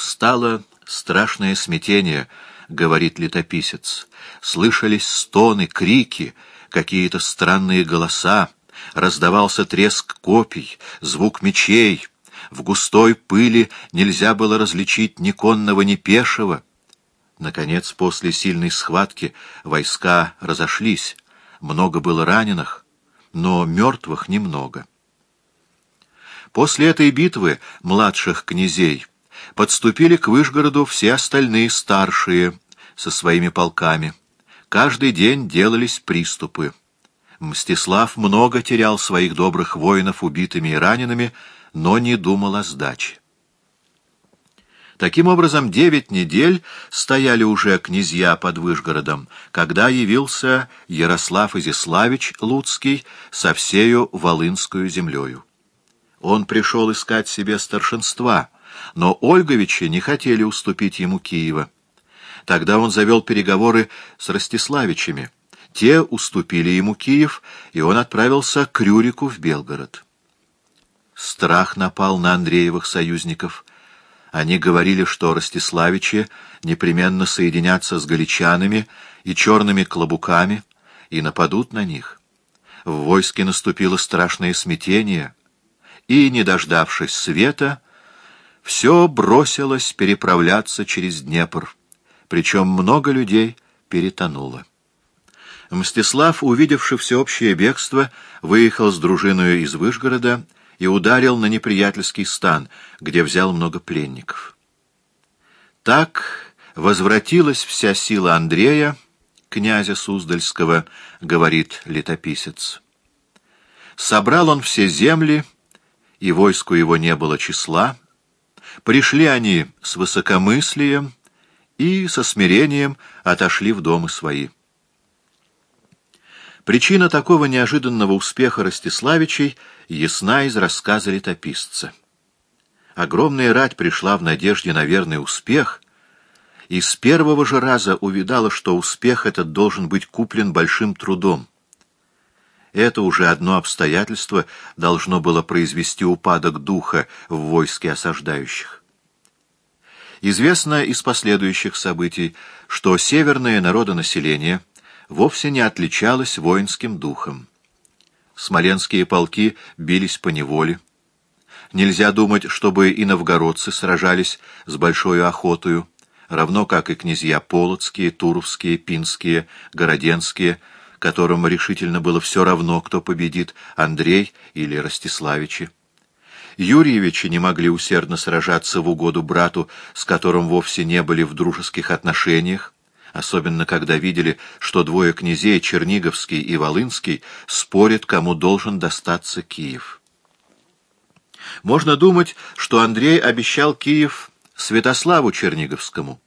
Встало страшное смятение, говорит летописец. Слышались стоны, крики, какие-то странные голоса, раздавался треск копий, звук мечей. В густой пыли нельзя было различить ни конного, ни пешего. Наконец, после сильной схватки войска разошлись. Много было раненых, но мертвых немного. После этой битвы младших князей подступили к Вышгороду все остальные старшие со своими полками. Каждый день делались приступы. Мстислав много терял своих добрых воинов убитыми и ранеными, но не думал о сдаче. Таким образом, девять недель стояли уже князья под Выжгородом, когда явился Ярослав Изяславич Луцкий со всею Волынскую землею. Он пришел искать себе старшинства, но Ольговичи не хотели уступить ему Киева. Тогда он завел переговоры с Ростиславичами. Те уступили ему Киев, и он отправился к Рюрику в Белгород. Страх напал на Андреевых союзников. Они говорили, что Ростиславичи непременно соединятся с галичанами и черными клобуками и нападут на них. В войске наступило страшное смятение — и, не дождавшись света, все бросилось переправляться через Днепр, причем много людей перетонуло. Мстислав, увидевший всеобщее бегство, выехал с дружиной из Вышгорода и ударил на неприятельский стан, где взял много пленников. Так возвратилась вся сила Андрея, князя Суздальского, говорит летописец. Собрал он все земли, и войску его не было числа, пришли они с высокомыслием и со смирением отошли в дома свои. Причина такого неожиданного успеха Ростиславичей ясна из рассказа летописца. Огромная рать пришла в надежде на верный успех, и с первого же раза увидала, что успех этот должен быть куплен большим трудом. Это уже одно обстоятельство должно было произвести упадок духа в войске осаждающих. Известно из последующих событий, что северное народонаселение вовсе не отличалось воинским духом. Смоленские полки бились по неволе. Нельзя думать, чтобы и новгородцы сражались с большой охотою, равно как и князья Полоцкие, Туровские, Пинские, Городенские – которым решительно было все равно, кто победит, Андрей или Ростиславичи. Юрьевичи не могли усердно сражаться в угоду брату, с которым вовсе не были в дружеских отношениях, особенно когда видели, что двое князей, Черниговский и Волынский, спорят, кому должен достаться Киев. Можно думать, что Андрей обещал Киев Святославу Черниговскому,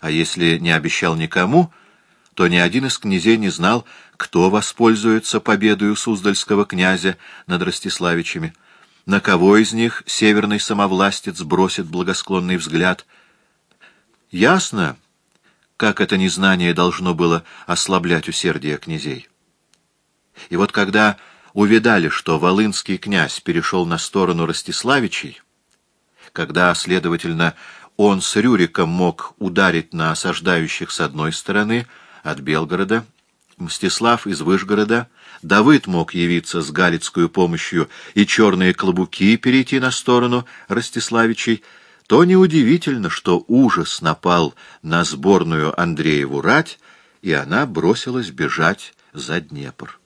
а если не обещал никому, то ни один из князей не знал, кто воспользуется победою Суздальского князя над Ростиславичами, на кого из них северный самовластец бросит благосклонный взгляд. Ясно, как это незнание должно было ослаблять усердие князей. И вот когда увидали, что Волынский князь перешел на сторону Ростиславичей, когда, следовательно, он с Рюриком мог ударить на осаждающих с одной стороны от Белгорода, Мстислав из Выжгорода, Давыд мог явиться с галицкую помощью и черные клобуки перейти на сторону Ростиславичей, то неудивительно, что ужас напал на сборную Андрееву рать, и она бросилась бежать за Днепр.